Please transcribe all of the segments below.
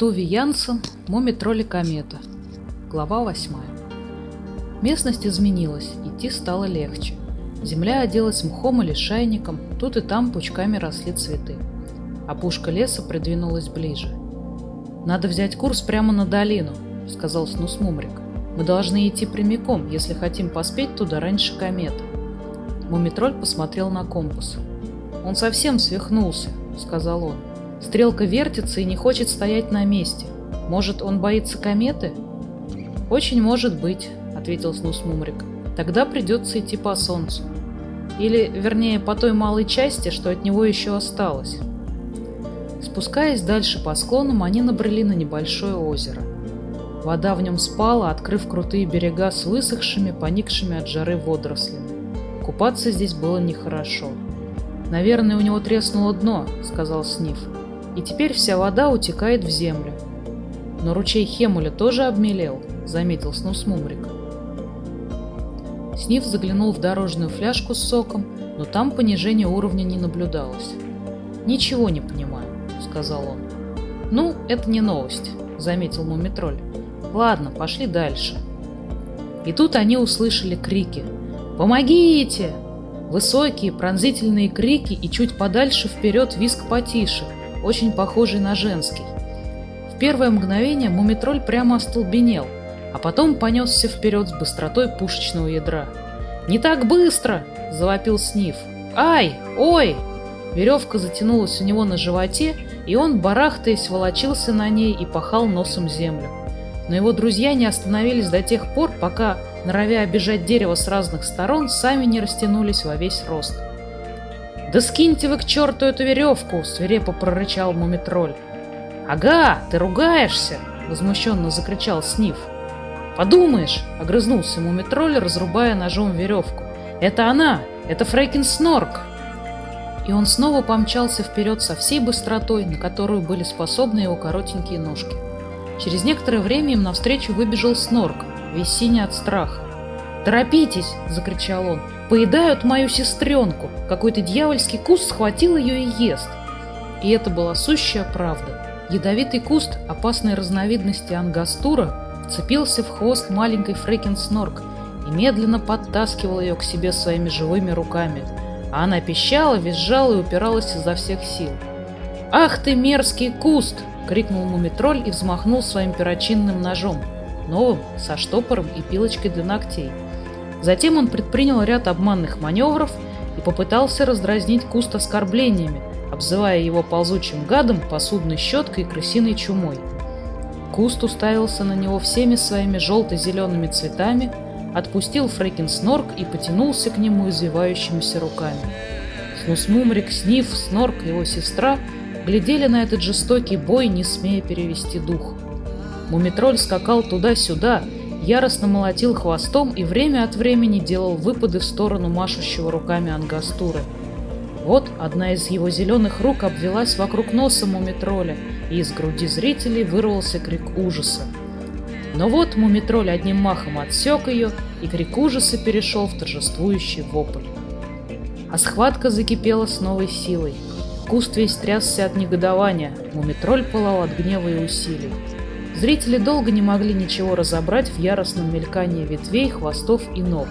Туви Янсен, Муми-тролли комета. Глава 8. Местность изменилась, идти стало легче. Земля оделась мхом или шайником, тут и там пучками росли цветы. Опушка леса придвинулась ближе. «Надо взять курс прямо на долину», — сказал Снус Мумрик. «Мы должны идти прямиком, если хотим поспеть туда раньше кометы». Мумитроль посмотрел на компас. «Он совсем свихнулся», — сказал он. Стрелка вертится и не хочет стоять на месте. Может, он боится кометы? Очень может быть, ответил Снус Мумрик. Тогда придется идти по солнцу. Или, вернее, по той малой части, что от него еще осталось. Спускаясь дальше по склонам, они набрели на небольшое озеро. Вода в нем спала, открыв крутые берега с высохшими, поникшими от жары водорослями. Купаться здесь было нехорошо. «Наверное, у него треснуло дно», — сказал Сниф и теперь вся вода утекает в землю. Но ручей Хемуля тоже обмелел, заметил Снус Мумрик. Сниф заглянул в дорожную фляжку с соком, но там понижения уровня не наблюдалось. «Ничего не понимаю», — сказал он. «Ну, это не новость», — заметил Мумитроль. «Ладно, пошли дальше». И тут они услышали крики. «Помогите!» Высокие пронзительные крики и чуть подальше вперед виск потише — очень похожий на женский. В первое мгновение мумитроль прямо остолбенел, а потом понесся вперед с быстротой пушечного ядра. «Не так быстро!» – завопил Сниф. «Ай! Ой!» Веревка затянулась у него на животе, и он, барахтаясь, волочился на ней и пахал носом землю. Но его друзья не остановились до тех пор, пока, норовя обижать дерево с разных сторон, сами не растянулись во весь рост. «Да скиньте вы к черту эту веревку!» — свирепо прорычал мумитроль. «Ага, ты ругаешься!» — возмущенно закричал Сниф. «Подумаешь!» — огрызнулся мумитроль, разрубая ножом веревку. «Это она! Это Фрейкин Снорк!» И он снова помчался вперед со всей быстротой, на которую были способны его коротенькие ножки. Через некоторое время им навстречу выбежал Снорк, весь синий от страха. «Торопитесь!» — закричал он. «Поедают мою сестренку! Какой-то дьявольский куст схватил ее и ест!» И это была сущая правда. Ядовитый куст опасной разновидности ангастура вцепился в хвост маленькой Фрекин Снорк и медленно подтаскивал ее к себе своими живыми руками. А она пищала, визжала и упиралась изо всех сил. «Ах ты мерзкий куст!» — крикнул мумитроль и взмахнул своим перочинным ножом, новым, со штопором и пилочкой для ногтей. Затем он предпринял ряд обманных маневров и попытался раздразнить куст оскорблениями, обзывая его ползучим гадом, посудной щеткой и крысиной чумой. Куст уставился на него всеми своими желто-зелеными цветами, отпустил Фрекин Снорк и потянулся к нему извивающимися руками. Снусмумрик, Сниф, Снорк и его сестра глядели на этот жестокий бой, не смея перевести дух. Мумитроль скакал туда-сюда, яростно молотил хвостом и время от времени делал выпады в сторону машущего руками ангастуры. Вот одна из его зеленых рук обвелась вокруг носа мумитроля, и из груди зрителей вырвался крик ужаса. Но вот мумитроль одним махом отсек ее, и крик ужаса перешел в торжествующий вопль. А схватка закипела с новой силой. Куст весь трясся от негодования, мумитроль пылал от гнева и усилий. Зрители долго не могли ничего разобрать в яростном мелькании ветвей, хвостов и ног.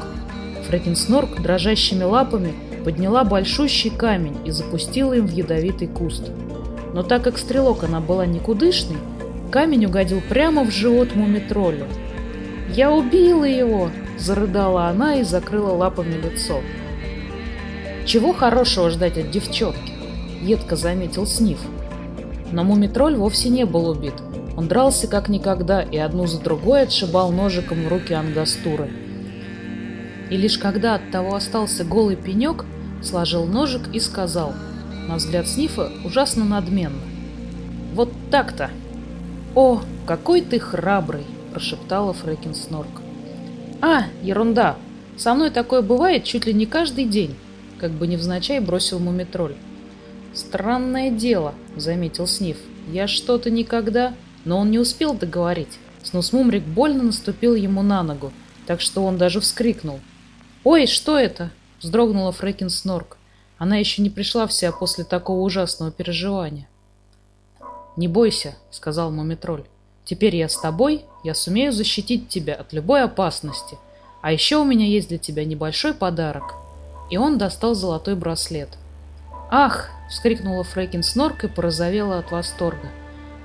Фрэкинснорк дрожащими лапами подняла большущий камень и запустила им в ядовитый куст. Но так как стрелок она была никудышной, камень угодил прямо в живот мумитролю. «Я убила его!» – зарыдала она и закрыла лапами лицо. «Чего хорошего ждать от девчонки?» – едко заметил Сниф. Но мумитроль вовсе не был убит – он дрался как никогда и одну за другой отшибал ножиком в руки ангастуры. И лишь когда от того остался голый пенек, сложил ножик и сказал, на взгляд Снифа ужасно надменно. «Вот так-то!» «О, какой ты храбрый!» – прошептала Фрэкин Снорк. «А, ерунда! Со мной такое бывает чуть ли не каждый день!» – как бы невзначай бросил мумитроль. «Странное дело», — заметил Сниф. «Я что-то никогда...» Но он не успел договорить. Снусмумрик больно наступил ему на ногу, так что он даже вскрикнул. «Ой, что это?» — вздрогнула Фрэкин Снорк. Она еще не пришла в себя после такого ужасного переживания. «Не бойся», — сказал Мумитроль. «Теперь я с тобой, я сумею защитить тебя от любой опасности. А еще у меня есть для тебя небольшой подарок». И он достал золотой браслет. «Ах!» — вскрикнула Фрейкин Снорк и порозовела от восторга.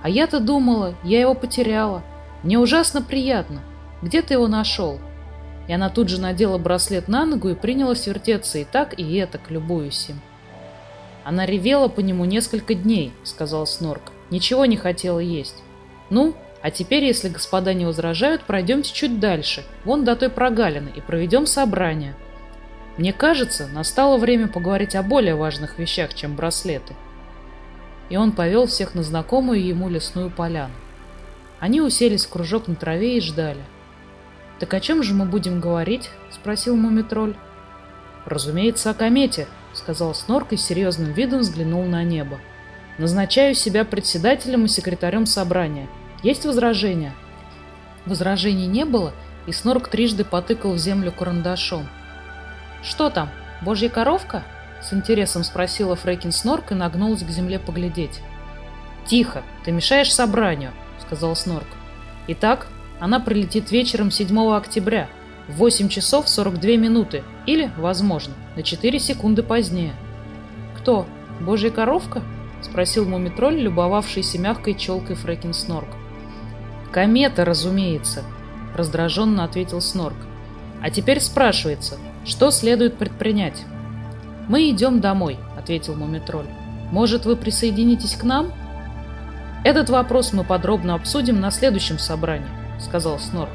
«А я-то думала, я его потеряла. Мне ужасно приятно. Где ты его нашел?» И она тут же надела браслет на ногу и принялась вертеться и так, и этак, любуюсь им. Она ревела по нему несколько дней, сказал Снорк. Ничего не хотела есть. Ну, а теперь, если господа не возражают, пройдемте чуть дальше, вон до той прогалины, и проведем собрание. Мне кажется, настало время поговорить о более важных вещах, чем браслеты. И он повел всех на знакомую ему лесную поляну. Они уселись в кружок на траве и ждали. «Так о чем же мы будем говорить?» — спросил Мумитроль. «Разумеется, о комете», — сказал Снорк и серьезным видом взглянул на небо. «Назначаю себя председателем и секретарем собрания. Есть возражения?» Возражений не было, и Снорк трижды потыкал в землю карандашом. «Что там, божья коровка?» — с интересом спросила Фрейкин Снорк и нагнулась к земле поглядеть. «Тихо, ты мешаешь собранию», — сказал Снорк. «Итак, она прилетит вечером 7 октября в 8 часов 42 минуты или, возможно, на 4 секунды позднее. «Кто? Божья коровка?» — спросил мумитроль, любовавшийся мягкой челкой Фрэкин Снорк. «Комета, разумеется», — раздраженно ответил Снорк. «А теперь спрашивается, что следует предпринять?» «Мы идем домой», — ответил мумитроль. «Может, вы присоединитесь к нам?» «Этот вопрос мы подробно обсудим на следующем собрании», — сказал Снорк.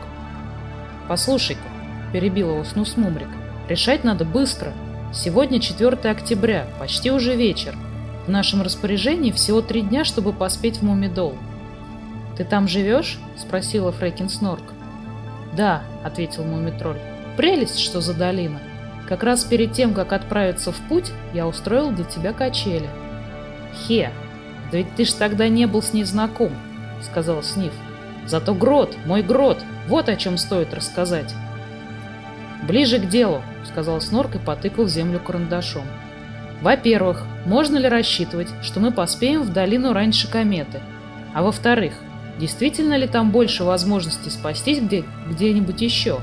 «Послушай-ка», — перебил его Снус Мумрик, — «решать надо быстро. Сегодня 4 октября, почти уже вечер. В нашем распоряжении всего три дня, чтобы поспеть в Мумидол». «Ты там живешь?» — спросила Фрейкин Снорк. «Да», — ответил Мумитроль. «Прелесть, что за долина. Как раз перед тем, как отправиться в путь, я устроил для тебя качели». «Хе, да ведь ты ж тогда не был с ней знаком», — сказал Сниф. Зато грот, мой грот, вот о чем стоит рассказать. «Ближе к делу», — сказал Снорк и потыкал землю карандашом. «Во-первых, можно ли рассчитывать, что мы поспеем в долину раньше кометы? А во-вторых, действительно ли там больше возможностей спастись где- где-нибудь еще?»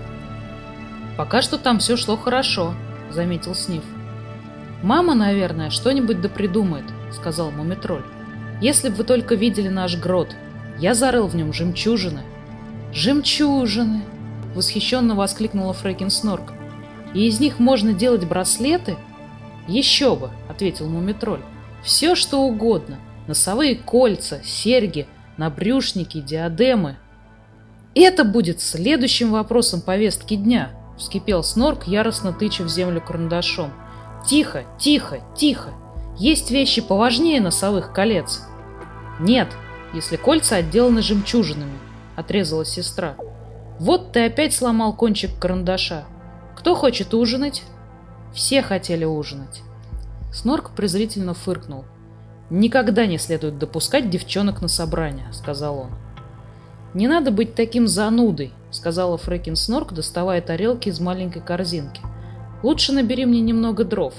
«Пока что там все шло хорошо», — заметил Сниф. «Мама, наверное, что-нибудь да придумает», — сказал Мумитроль. «Если бы вы только видели наш грот, я зарыл в нем жемчужины. Жемчужины! Восхищенно воскликнула Фрейкин Снорк. И из них можно делать браслеты? Еще бы, ответил Мумитроль. Все, что угодно. Носовые кольца, серьги, набрюшники, диадемы. Это будет следующим вопросом повестки дня, вскипел Снорк, яростно тыча в землю карандашом. Тихо, тихо, тихо. Есть вещи поважнее носовых колец. Нет, если кольца отделаны жемчужинами», — отрезала сестра. «Вот ты опять сломал кончик карандаша. Кто хочет ужинать?» Все хотели ужинать. Снорк презрительно фыркнул. «Никогда не следует допускать девчонок на собрание», — сказал он. «Не надо быть таким занудой», — сказала Фрэкин Снорк, доставая тарелки из маленькой корзинки. «Лучше набери мне немного дров.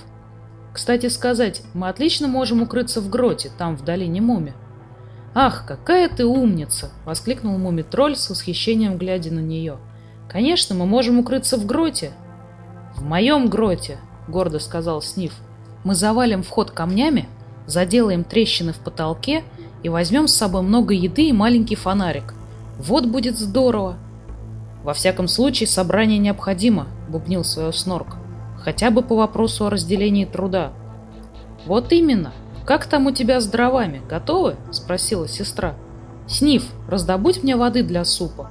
Кстати сказать, мы отлично можем укрыться в гроте, там, в долине Муми. «Ах, какая ты умница!» — воскликнул Мумитроль с восхищением, глядя на нее. «Конечно, мы можем укрыться в гроте». «В моем гроте!» — гордо сказал Сниф. «Мы завалим вход камнями, заделаем трещины в потолке и возьмем с собой много еды и маленький фонарик. Вот будет здорово!» «Во всяком случае, собрание необходимо», — бубнил свое Снорк. «Хотя бы по вопросу о разделении труда». «Вот именно!» «Как там у тебя с дровами? Готовы?» – спросила сестра. «Сниф, раздобудь мне воды для супа».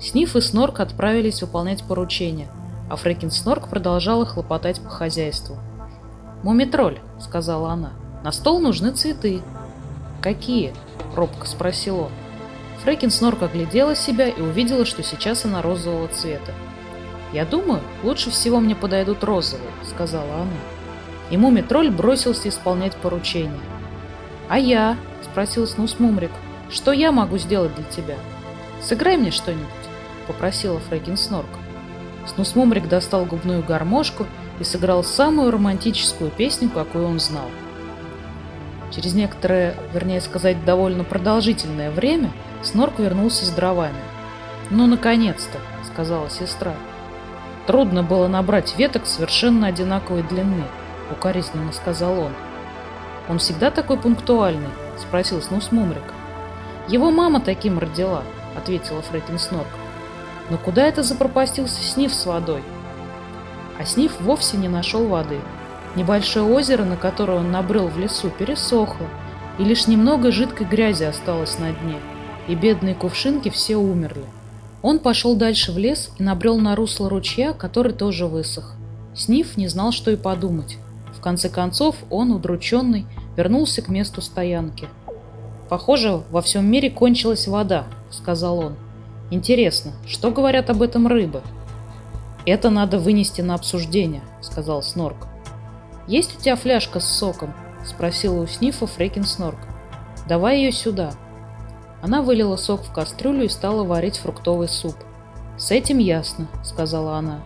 Сниф и Снорк отправились выполнять поручение, а Фрекин Снорк продолжала хлопотать по хозяйству. «Мумитроль», — сказала она, — «на стол нужны цветы». «Какие?» — робко спросил он. Фрекин Снорк оглядела себя и увидела, что сейчас она розового цвета. «Я думаю, лучше всего мне подойдут розовые», — сказала она. И мумий-тролль бросился исполнять поручение. «А я?» – спросил Снус Мумрик. «Что я могу сделать для тебя?» «Сыграй мне что-нибудь», – попросила Фрейкин Снорк. Снус Мумрик достал губную гармошку и сыграл самую романтическую песню, какую он знал. Через некоторое, вернее сказать, довольно продолжительное время, Снорк вернулся с дровами. «Ну, наконец-то!» — сказала сестра. «Трудно было набрать веток совершенно одинаковой длины», — укоризненно сказал он. «Он всегда такой пунктуальный?» — спросил Снус Мумрик. «Его мама таким родила», — ответила Фрекин Снорк. «Но куда это запропастился Сниф с водой?» А Сниф вовсе не нашел воды — Небольшое озеро, на которое он набрел в лесу, пересохло, и лишь немного жидкой грязи осталось на дне, и бедные кувшинки все умерли. Он пошел дальше в лес и набрел на русло ручья, который тоже высох. Сниф не знал, что и подумать. В конце концов, он, удрученный, вернулся к месту стоянки. «Похоже, во всем мире кончилась вода», — сказал он. «Интересно, что говорят об этом рыбы?» «Это надо вынести на обсуждение», — сказал Снорк. «Есть у тебя фляжка с соком?» — спросила у Снифа Фрекин Снорк. «Давай ее сюда». Она вылила сок в кастрюлю и стала варить фруктовый суп. «С этим ясно», — сказала она.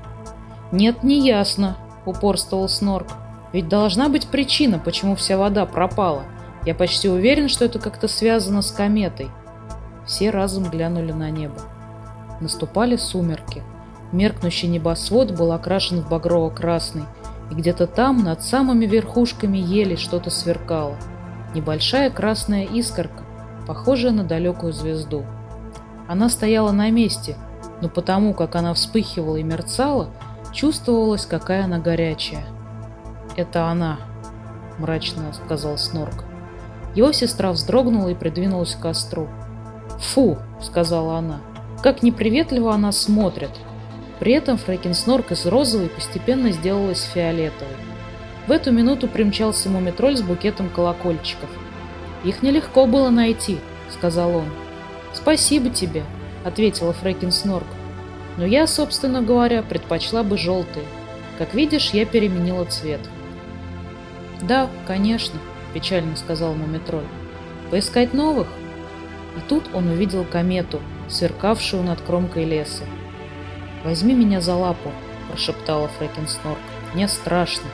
«Нет, не ясно», — упорствовал Снорк. «Ведь должна быть причина, почему вся вода пропала. Я почти уверен, что это как-то связано с кометой». Все разом глянули на небо. Наступали сумерки. Меркнущий небосвод был окрашен в багрово-красный, и где-то там, над самыми верхушками ели, что-то сверкало. Небольшая красная искорка, похожая на далекую звезду. Она стояла на месте, но потому, как она вспыхивала и мерцала, чувствовалось, какая она горячая. «Это она», — мрачно сказал Снорк. Его сестра вздрогнула и придвинулась к костру. «Фу!» — сказала она. «Как неприветливо она смотрит!» При этом Фрэкинснорк из розовой постепенно сделалась фиолетовой. В эту минуту примчался мумитроль с букетом колокольчиков. «Их нелегко было найти», — сказал он. «Спасибо тебе», — ответила Фрэкинснорк. «Но я, собственно говоря, предпочла бы желтые. Как видишь, я переменила цвет». «Да, конечно», — печально сказал мумитроль. «Поискать новых?» И тут он увидел комету, сверкавшую над кромкой леса. «Возьми меня за лапу», – прошептала Фрэкинснорк. «Мне страшно».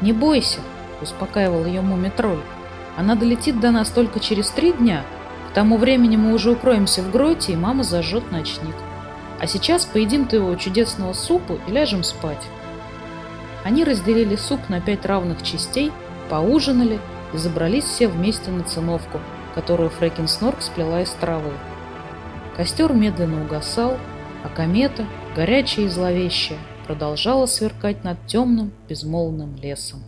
«Не бойся», – успокаивал ее мумитроль. «Она долетит до нас только через три дня. К тому времени мы уже укроемся в гроте, и мама зажжет ночник. А сейчас поедим твоего чудесного супа и ляжем спать». Они разделили суп на пять равных частей, поужинали и забрались все вместе на циновку, которую Фрэкинснорк сплела из травы. Костер медленно угасал, а комета, горячая и зловещая, продолжала сверкать над темным безмолвным лесом.